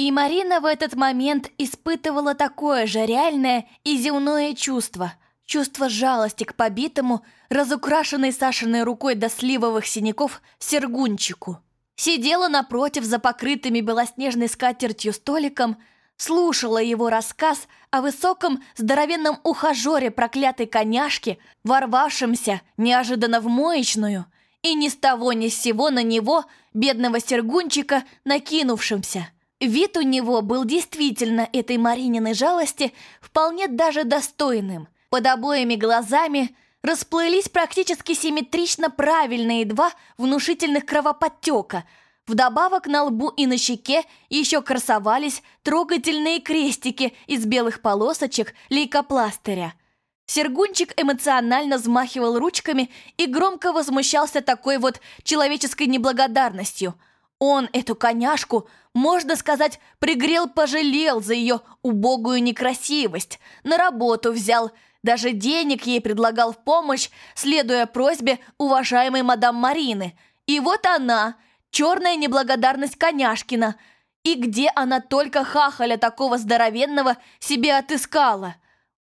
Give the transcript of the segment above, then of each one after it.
И Марина в этот момент испытывала такое же реальное и земное чувство. Чувство жалости к побитому, разукрашенной Сашиной рукой до сливовых синяков, сергунчику. Сидела напротив за покрытыми белоснежной скатертью столиком, слушала его рассказ о высоком здоровенном ухажере проклятой коняшки, ворвавшемся неожиданно в моечную, и ни с того ни с сего на него, бедного сергунчика, накинувшимся. Вид у него был действительно этой Марининой жалости вполне даже достойным. Под обоими глазами расплылись практически симметрично правильные два внушительных кровоподтека. Вдобавок на лбу и на щеке еще красовались трогательные крестики из белых полосочек лейкопластыря. Сергунчик эмоционально взмахивал ручками и громко возмущался такой вот человеческой неблагодарностью. Он эту коняшку, можно сказать, пригрел-пожалел за ее убогую некрасивость, на работу взял, даже денег ей предлагал в помощь, следуя просьбе уважаемой мадам Марины. И вот она, черная неблагодарность коняшкина. И где она только хахаля такого здоровенного себе отыскала?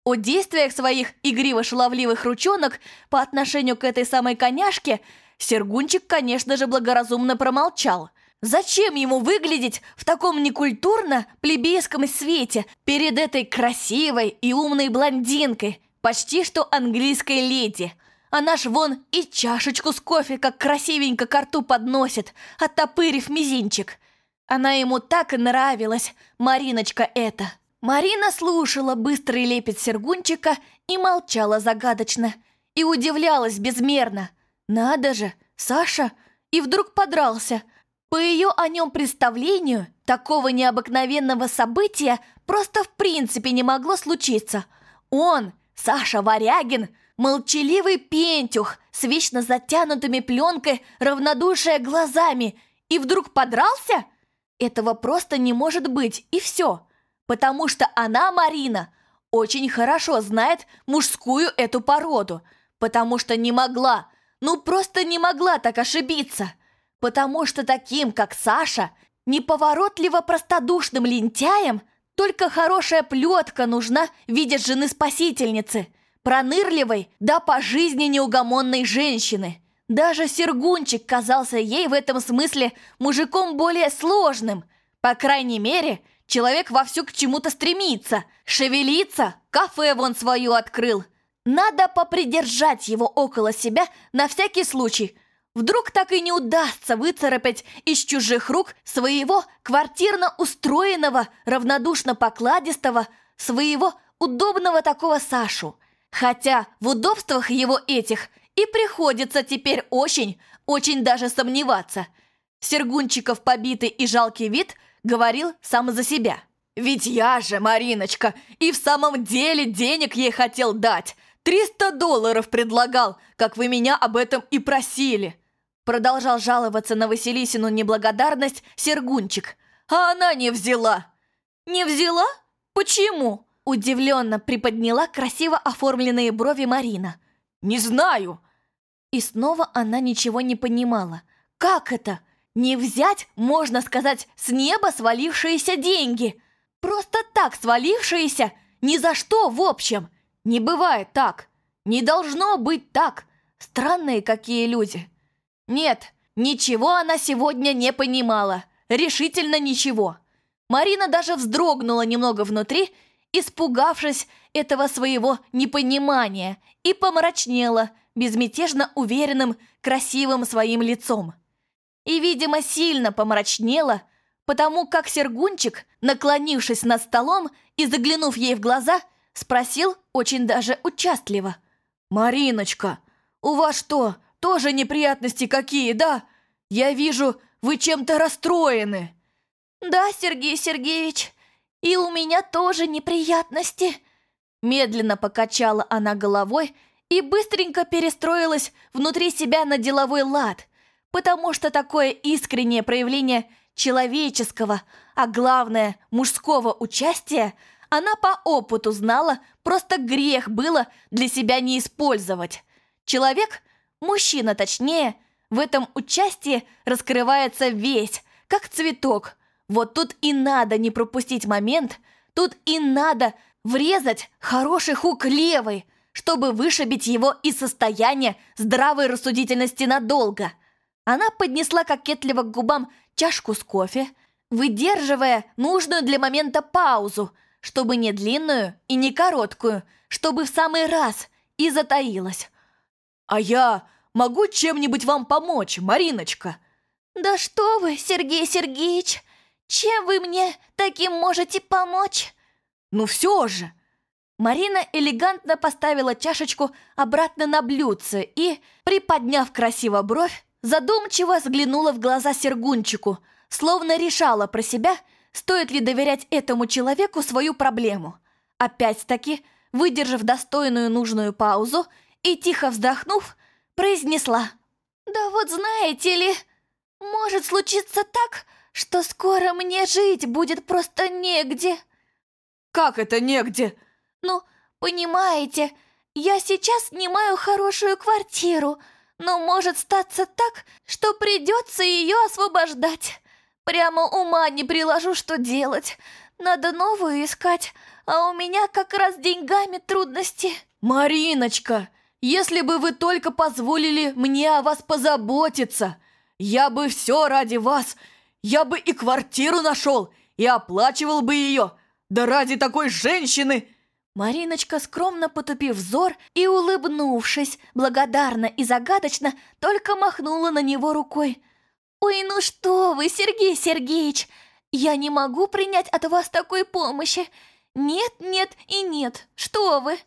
О действиях своих игриво-шаловливых ручонок по отношению к этой самой коняшке Сергунчик, конечно же, благоразумно промолчал. Зачем ему выглядеть в таком некультурно-плебейском свете перед этой красивой и умной блондинкой, почти что английской леди? Она ж вон и чашечку с кофе как красивенько к рту подносит, оттопырив мизинчик. Она ему так и нравилась, Мариночка эта. Марина слушала быстрый лепет Сергунчика и молчала загадочно. И удивлялась безмерно. Надо же, Саша и вдруг подрался. По ее о нем представлению, такого необыкновенного события просто в принципе не могло случиться. Он, Саша Варягин, молчаливый пентюх с вечно затянутыми пленкой равнодушия глазами, и вдруг подрался? Этого просто не может быть, и все потому что она, Марина, очень хорошо знает мужскую эту породу, потому что не могла, ну просто не могла так ошибиться, потому что таким, как Саша, неповоротливо простодушным лентяем только хорошая плетка нужна в виде жены-спасительницы, пронырливой, да по жизни неугомонной женщины. Даже Сергунчик казался ей в этом смысле мужиком более сложным, по крайней мере, Человек вовсю к чему-то стремится, шевелится, кафе вон свою открыл. Надо попридержать его около себя на всякий случай. Вдруг так и не удастся выцарапать из чужих рук своего квартирно устроенного, равнодушно покладистого, своего удобного такого Сашу. Хотя в удобствах его этих и приходится теперь очень, очень даже сомневаться. Сергунчиков побитый и жалкий вид – говорил сам за себя. «Ведь я же, Мариночка, и в самом деле денег ей хотел дать. Триста долларов предлагал, как вы меня об этом и просили». Продолжал жаловаться на Василисину неблагодарность Сергунчик. «А она не взяла». «Не взяла? Почему?» Удивленно приподняла красиво оформленные брови Марина. «Не знаю». И снова она ничего не понимала. «Как это? Не взять, можно сказать, с неба свалившиеся деньги. Просто так свалившиеся, ни за что в общем. Не бывает так. Не должно быть так. Странные какие люди. Нет, ничего она сегодня не понимала. Решительно ничего. Марина даже вздрогнула немного внутри, испугавшись этого своего непонимания, и помрачнела безмятежно уверенным, красивым своим лицом и, видимо, сильно помрачнела, потому как Сергунчик, наклонившись над столом и заглянув ей в глаза, спросил очень даже участливо. «Мариночка, у вас что, тоже неприятности какие, да? Я вижу, вы чем-то расстроены». «Да, Сергей Сергеевич, и у меня тоже неприятности». Медленно покачала она головой и быстренько перестроилась внутри себя на деловой лад, потому что такое искреннее проявление человеческого, а главное, мужского участия она по опыту знала, просто грех было для себя не использовать. Человек, мужчина точнее, в этом участии раскрывается весь, как цветок, Вот тут и надо не пропустить момент, тут и надо врезать хороший хук левой, чтобы вышибить его из состояния здравой рассудительности надолго. Она поднесла кокетливо к губам чашку с кофе, выдерживая нужную для момента паузу, чтобы не длинную и не короткую, чтобы в самый раз и затаилась. «А я могу чем-нибудь вам помочь, Мариночка?» «Да что вы, Сергей Сергеевич, чем вы мне таким можете помочь?» «Ну все же!» Марина элегантно поставила чашечку обратно на блюдце и, приподняв красиво бровь, задумчиво взглянула в глаза Сергунчику, словно решала про себя, стоит ли доверять этому человеку свою проблему. Опять-таки, выдержав достойную нужную паузу и тихо вздохнув, произнесла «Да вот знаете ли, может случиться так, что скоро мне жить будет просто негде». «Как это негде?» «Ну, понимаете, я сейчас снимаю хорошую квартиру, но может статься так, что придется ее освобождать. Прямо ума не приложу, что делать. Надо новую искать, а у меня как раз с деньгами трудности». «Мариночка, если бы вы только позволили мне о вас позаботиться, я бы все ради вас, я бы и квартиру нашел, и оплачивал бы ее, да ради такой женщины!» Мариночка, скромно потупив взор и улыбнувшись, благодарно и загадочно, только махнула на него рукой. «Ой, ну что вы, Сергей Сергеевич, я не могу принять от вас такой помощи. Нет, нет и нет, что вы!»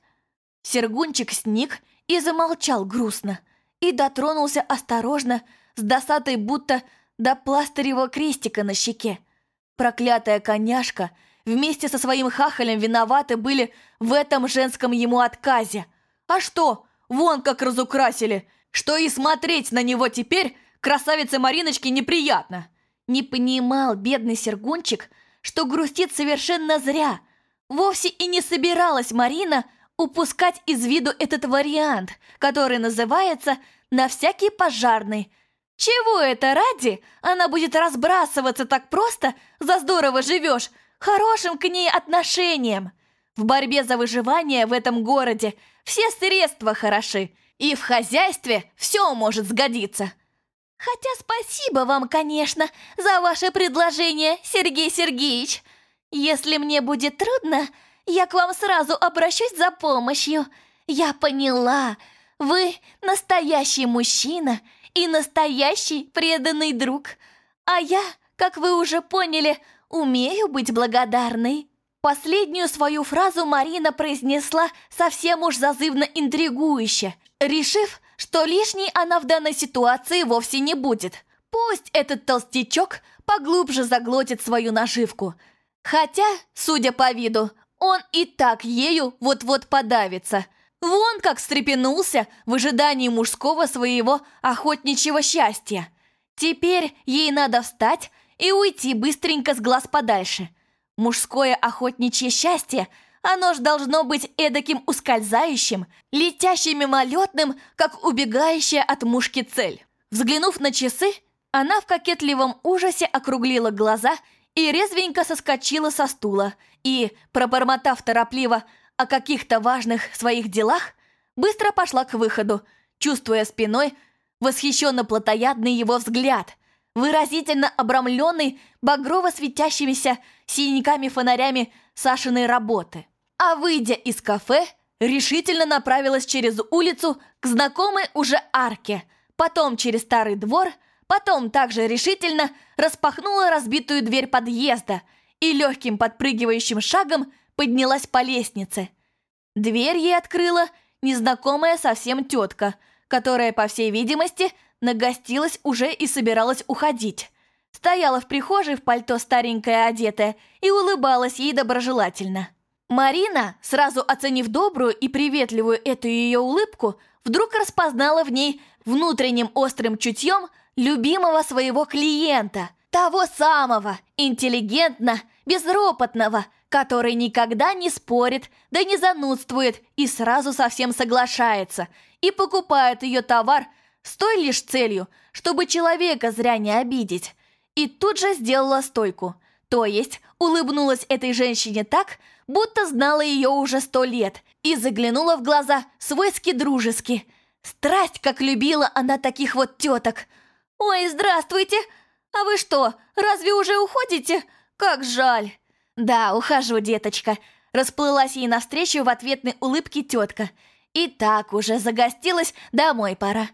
Сергунчик сник и замолчал грустно, и дотронулся осторожно, с досадой будто до пластыревого крестика на щеке. Проклятая коняшка — вместе со своим хахалем виноваты были в этом женском ему отказе. А что, вон как разукрасили, что и смотреть на него теперь красавице Мариночке неприятно. Не понимал бедный Сергунчик, что грустит совершенно зря. Вовсе и не собиралась Марина упускать из виду этот вариант, который называется «на всякий пожарный». Чего это ради? Она будет разбрасываться так просто, за здорово живешь, хорошим к ней отношением. В борьбе за выживание в этом городе все средства хороши, и в хозяйстве все может сгодиться. Хотя спасибо вам, конечно, за ваше предложение, Сергей Сергеевич. Если мне будет трудно, я к вам сразу обращусь за помощью. Я поняла, вы настоящий мужчина и настоящий преданный друг. А я, как вы уже поняли, умею быть благодарной». Последнюю свою фразу Марина произнесла совсем уж зазывно интригующе, решив, что лишней она в данной ситуации вовсе не будет. Пусть этот толстячок поглубже заглотит свою наживку. Хотя, судя по виду, он и так ею вот-вот подавится. Вон как встрепенулся в ожидании мужского своего охотничьего счастья. Теперь ей надо встать и уйти быстренько с глаз подальше. Мужское охотничье счастье, оно ж должно быть эдаким ускользающим, летящим мимолетным, как убегающая от мушки цель. Взглянув на часы, она в кокетливом ужасе округлила глаза и резвенько соскочила со стула и, пробормотав торопливо о каких-то важных своих делах, быстро пошла к выходу, чувствуя спиной восхищенно плотоядный его взгляд – выразительно обрамленный багрово светящимися синяками-фонарями Сашиной работы. А выйдя из кафе, решительно направилась через улицу к знакомой уже арке, потом через старый двор, потом также решительно распахнула разбитую дверь подъезда и легким подпрыгивающим шагом поднялась по лестнице. Дверь ей открыла незнакомая совсем тетка, которая, по всей видимости, Нагостилась уже и собиралась уходить. Стояла в прихожей в пальто старенькая одетая и улыбалась ей доброжелательно. Марина, сразу оценив добрую и приветливую эту ее улыбку, вдруг распознала в ней внутренним острым чутьем любимого своего клиента, того самого, интеллигентно, безропотного, который никогда не спорит, да не занудствует и сразу совсем соглашается и покупает ее товар – с той лишь целью, чтобы человека зря не обидеть. И тут же сделала стойку, То есть улыбнулась этой женщине так, будто знала ее уже сто лет, и заглянула в глаза свойски-дружески. Страсть, как любила она таких вот теток. «Ой, здравствуйте! А вы что, разве уже уходите? Как жаль!» «Да, ухожу, деточка», — расплылась ей навстречу в ответной улыбке тетка. «И так уже загостилась, домой пора».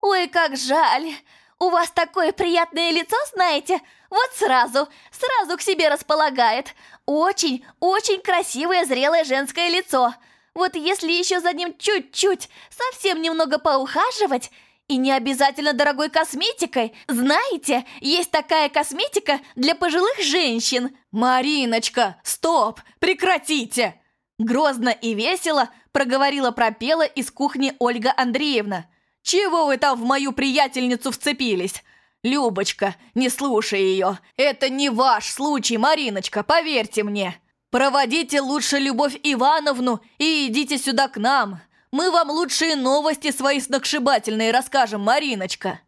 «Ой, как жаль! У вас такое приятное лицо, знаете? Вот сразу, сразу к себе располагает. Очень, очень красивое зрелое женское лицо. Вот если еще за ним чуть-чуть, совсем немного поухаживать, и не обязательно дорогой косметикой. Знаете, есть такая косметика для пожилых женщин. Мариночка, стоп, прекратите! Грозно и весело проговорила пропела из кухни Ольга Андреевна. «Чего вы там в мою приятельницу вцепились? Любочка, не слушай ее. Это не ваш случай, Мариночка, поверьте мне. Проводите лучше Любовь Ивановну и идите сюда к нам. Мы вам лучшие новости свои сногсшибательные расскажем, Мариночка».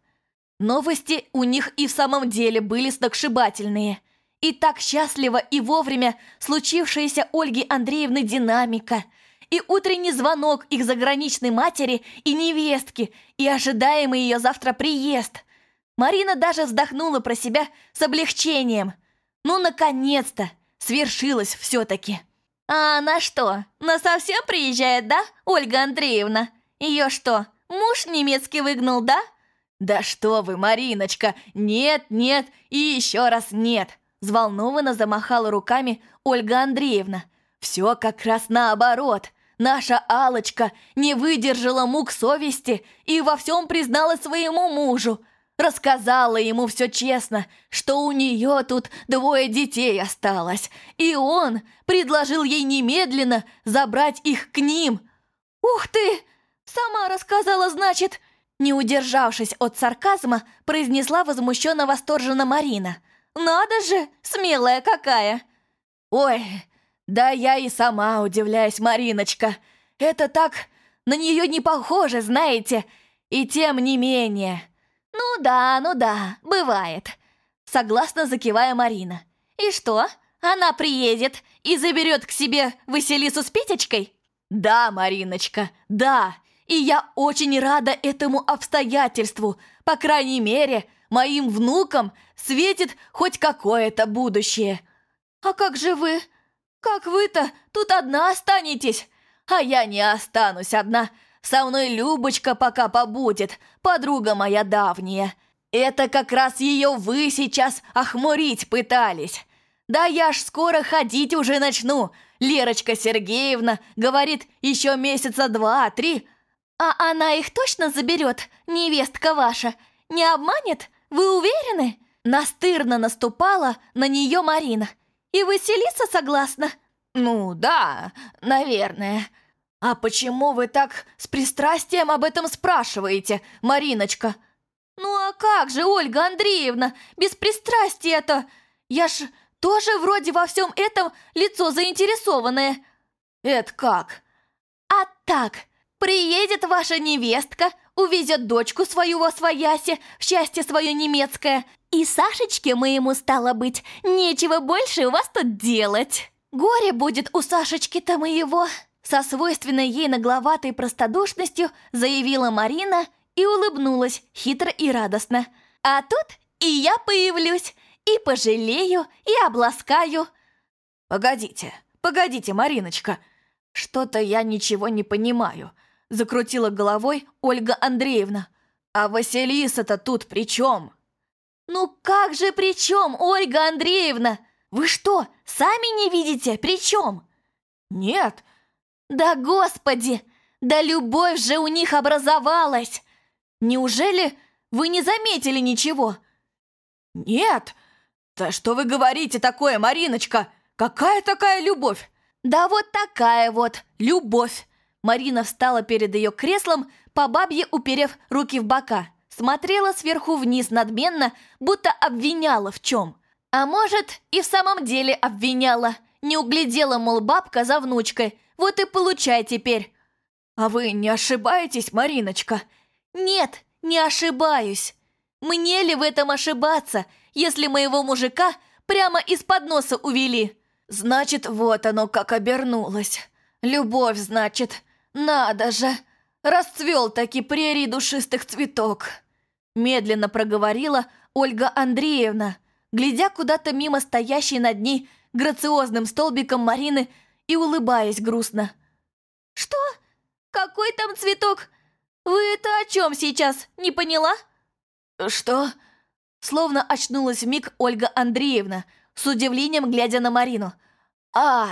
Новости у них и в самом деле были сногсшибательные. И так счастливо и вовремя случившаяся Ольги Андреевны динамика – и утренний звонок их заграничной матери и невестки, и ожидаемый ее завтра приезд. Марина даже вздохнула про себя с облегчением. Ну, наконец-то! Свершилось все-таки. А она что, насовсем приезжает, да, Ольга Андреевна? Ее что, муж немецкий выгнал, да? Да что вы, Мариночка, нет, нет и еще раз нет. Взволнованно замахала руками Ольга Андреевна. Все как раз наоборот. Наша алочка не выдержала мук совести и во всем призналась своему мужу. Рассказала ему все честно, что у нее тут двое детей осталось, и он предложил ей немедленно забрать их к ним. «Ух ты! Сама рассказала, значит!» Не удержавшись от сарказма, произнесла возмущенно восторженно Марина. «Надо же, смелая какая!» «Ой, да я и сама удивляюсь, Мариночка. Это так на нее не похоже, знаете. И тем не менее. Ну да, ну да, бывает. Согласно закивая Марина. И что? Она приедет и заберет к себе Василису с Петечкой? Да, Мариночка, да. И я очень рада этому обстоятельству. По крайней мере, моим внукам светит хоть какое-то будущее. А как же вы? «Как вы-то тут одна останетесь?» «А я не останусь одна. Со мной Любочка пока побудет, подруга моя давняя. Это как раз ее вы сейчас охмурить пытались. Да я ж скоро ходить уже начну. Лерочка Сергеевна говорит, еще месяца два-три». «А она их точно заберет, невестка ваша? Не обманет? Вы уверены?» Настырно наступала на нее Марина – и Василиса согласна?» «Ну да, наверное. А почему вы так с пристрастием об этом спрашиваете, Мариночка?» «Ну а как же, Ольга Андреевна, без пристрастия-то? Я ж тоже вроде во всем этом лицо заинтересованное». «Это как?» «А так, приедет ваша невестка, увезет дочку свою во своясе, в счастье свое немецкое, и Сашечке моему, стало быть, нечего больше у вас тут делать. Горе будет у Сашечки-то моего. Со свойственной ей нагловатой простодушностью заявила Марина и улыбнулась хитро и радостно. А тут и я появлюсь, и пожалею, и обласкаю. Погодите, погодите, Мариночка, что-то я ничего не понимаю. Закрутила головой Ольга Андреевна. А Василиса-то тут при чем? «Ну как же при чем, Ольга Андреевна? Вы что, сами не видите, при чем?» «Нет». «Да господи! Да любовь же у них образовалась! Неужели вы не заметили ничего?» «Нет! Да что вы говорите такое, Мариночка? Какая такая любовь?» «Да вот такая вот любовь!» Марина встала перед ее креслом, по бабье уперев руки в бока смотрела сверху вниз надменно, будто обвиняла в чем. А может, и в самом деле обвиняла. Не углядела, мол, бабка за внучкой. Вот и получай теперь. А вы не ошибаетесь, Мариночка? Нет, не ошибаюсь. Мне ли в этом ошибаться, если моего мужика прямо из-под носа увели. Значит, вот оно как обернулось. Любовь, значит. Надо же. Расцвел таки прерий душистых цветок. Медленно проговорила Ольга Андреевна, глядя куда-то мимо стоящей над ней грациозным столбиком Марины и улыбаясь грустно. «Что? Какой там цветок? Вы это о чем сейчас? Не поняла?» «Что?» Словно очнулась миг Ольга Андреевна, с удивлением глядя на Марину. «А,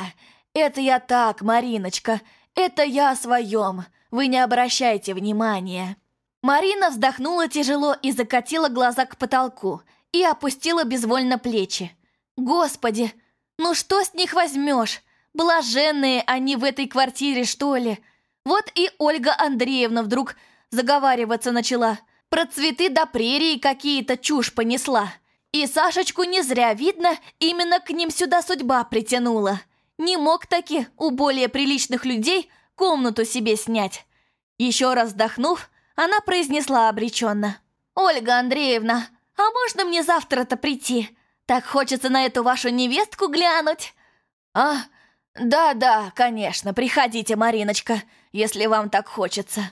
это я так, Мариночка, это я о своем, вы не обращайте внимания». Марина вздохнула тяжело и закатила глаза к потолку и опустила безвольно плечи. «Господи, ну что с них возьмешь? Блаженные они в этой квартире, что ли?» Вот и Ольга Андреевна вдруг заговариваться начала. Про цветы до прерии какие-то чушь понесла. И Сашечку не зря видно, именно к ним сюда судьба притянула. Не мог таки у более приличных людей комнату себе снять. Еще раз вздохнув, она произнесла обреченно. «Ольга Андреевна, а можно мне завтра-то прийти? Так хочется на эту вашу невестку глянуть». «А, да-да, конечно, приходите, Мариночка, если вам так хочется».